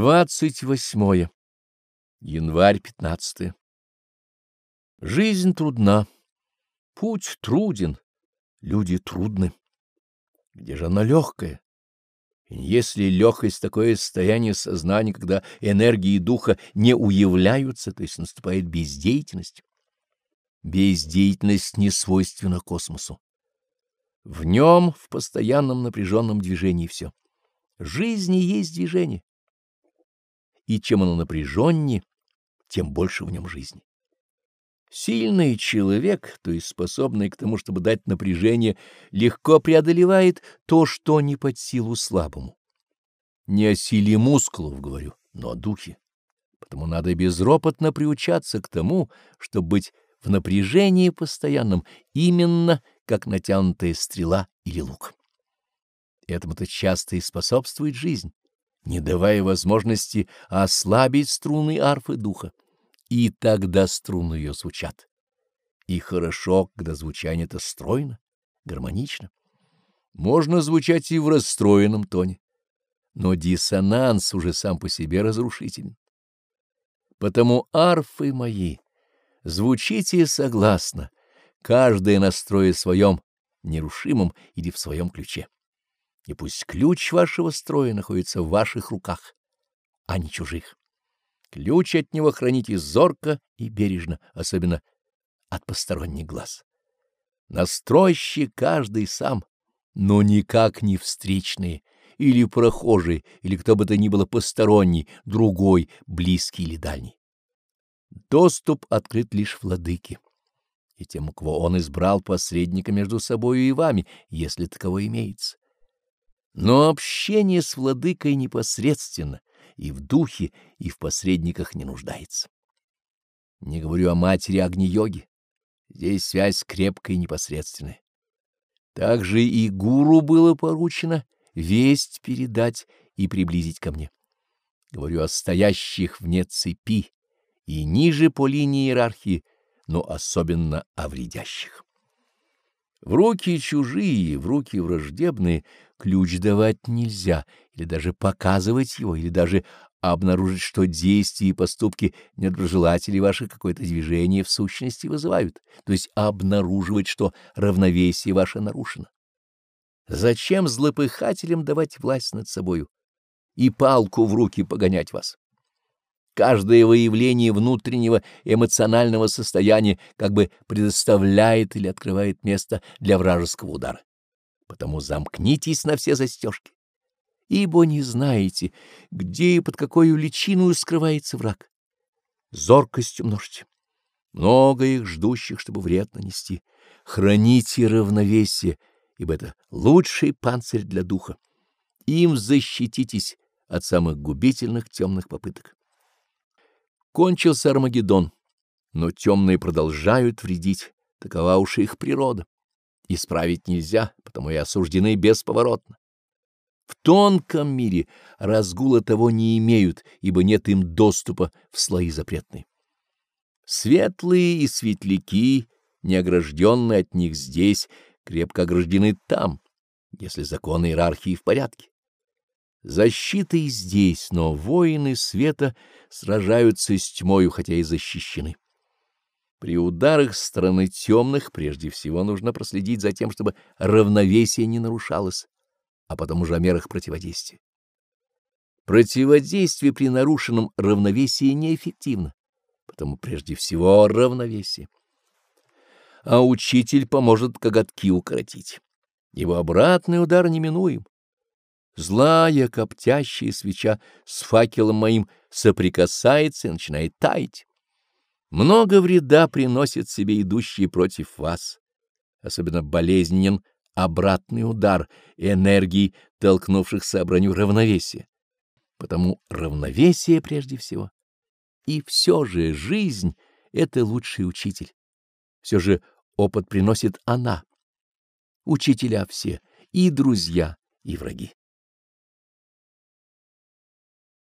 двадцать восьмое Январь пятнадцатое. Жизнь трудна, путь труден, люди трудны. Где же она легкая? Если легкость такое состояние сознания, когда энергии духа не уявляются, то есть наступает бездеятельность. Бездеятельность не свойственна космосу. В нем в постоянном напряженном движении все. Жизнь и есть движение. И чем оно напряженнее, тем больше в нем жизни. Сильный человек, то есть способный к тому, чтобы дать напряжение, легко преодолевает то, что не под силу слабому. Не о силе мускулов говорю, но о духе. Потому надо безропотно приучаться к тому, чтобы быть в напряжении постоянном, именно как натянутая стрела или лук. Этому-то часто и способствует жизнь, не давая возможности ослабить струны арфы духа и тогда струны ее звучат. И хорошо, когда звучание это стройно, гармонично. Можно звучать и в расстроенном тоне, но диссонанс уже сам по себе разрушителен. Потому арфы мои, звучите согласно, каждое настрое своем, нерушимом или в своем ключе. И пусть ключ вашего строя находится в ваших руках, а не чужих. Ключ от него храните зорко и бережно, особенно от посторонних глаз. Настройщик каждый сам, но никак не встречные, или прохожие, или кто бы то ни было посторонний, другой, близкий или дальний. Доступ открыт лишь владыке, и тем, кого он избрал посредника между собою и вами, если таково имеется. Но общение с владыкой непосредственно, и в духе, и в посредниках не нуждается. Не говорю о матери Агни-йоги. Здесь связь крепкая и непосредственная. Также и гуру было поручено весть передать и приблизить ко мне. Говорю о стоящих вне цепи и ниже по линии иерархии, но особенно о вредящих. В руки чужие, в руки враждебные ключ давать нельзя, или даже показывать его, или даже обнаружить, что действия и поступки недоброжелателей ваши какое-то движение в сущности вызывают, то есть обнаруживать, что равновесие ваше нарушено. Зачем злопыхателям давать власть над собою и палку в руки погонять вас? Каждое выявление внутреннего эмоционального состояния как бы предоставляет или открывает место для вражеского удара. Потому замкнитесь на все застежки, ибо не знаете, где и под какой личиной скрывается враг. Зоркостью множьте. Много их ждущих, чтобы вред нанести. Храните равновесие, ибо это лучший панцирь для духа. Им защититесь от самых губительных темных попыток. Кончился Армагеддон, но темные продолжают вредить, такова уж их природа. Исправить нельзя, потому и осуждены бесповоротно. В тонком мире разгула того не имеют, ибо нет им доступа в слои запретные. Светлые и светляки, неогражденные от них здесь, крепко ограждены там, если законы иерархии в порядке. Защита и здесь, но воины света сражаются с тьмою, хотя и защищены. При ударах стороны темных прежде всего нужно проследить за тем, чтобы равновесие не нарушалось, а потом уже о мерах противодействия. Противодействие при нарушенном равновесии неэффективно, потому прежде всего равновесие. А учитель поможет коготки укоротить. Его обратный удар неминуем. Злая коптящая свеча с факелом моим соприкасается и начинает таять. Много вреда приносит себе идущие против вас. Особенно болезненен обратный удар энергии, толкнувшихся о броню равновесия. Потому равновесие прежде всего. И все же жизнь — это лучший учитель. Все же опыт приносит она. Учителя все, и друзья, и враги.